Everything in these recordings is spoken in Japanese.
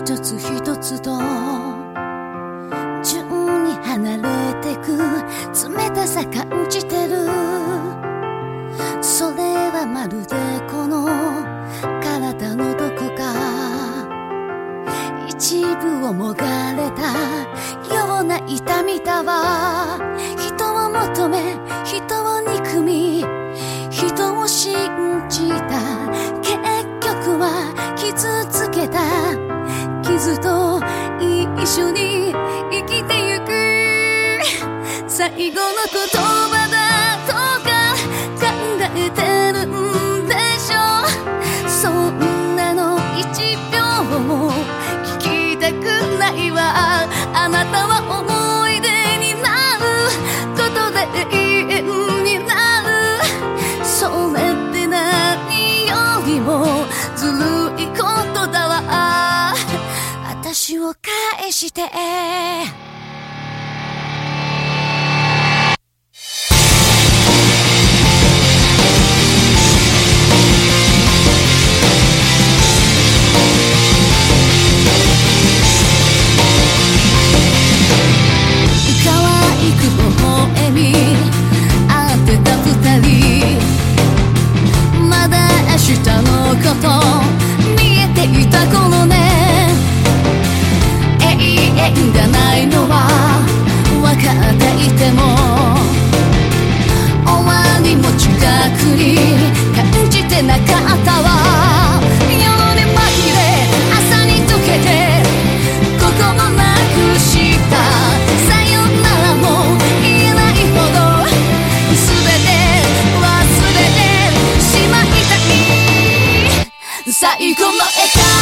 一つ一つと順に離れてく冷たさ感じてる。それはまるでこの体のどこか。一部をもがれたような痛みだわ。人を求め人緒に生きてゆく。最後の言葉だして。遠がないのは分かっていても終わりも近くに感じてなかったわ。夜に紛れ朝に溶けて心なくした。さよならも言えないほど全て忘れてしまいたい。最後の笑顔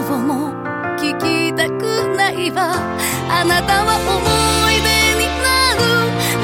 をも聞きたくないわ。あなたは思い出になる。